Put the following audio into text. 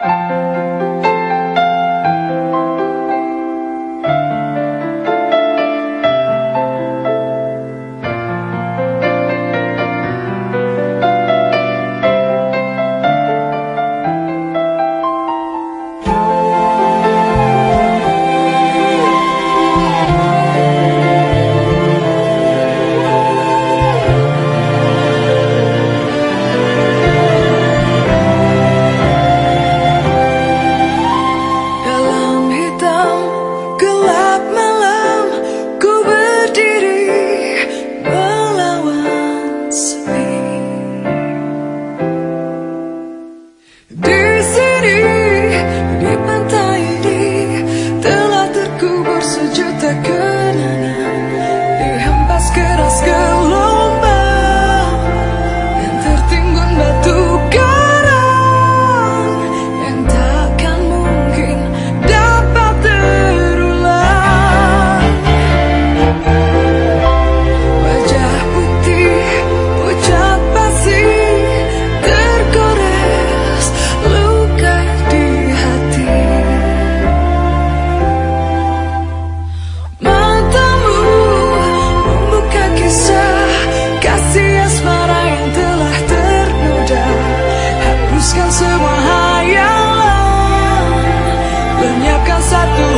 Hapuskan semua a tu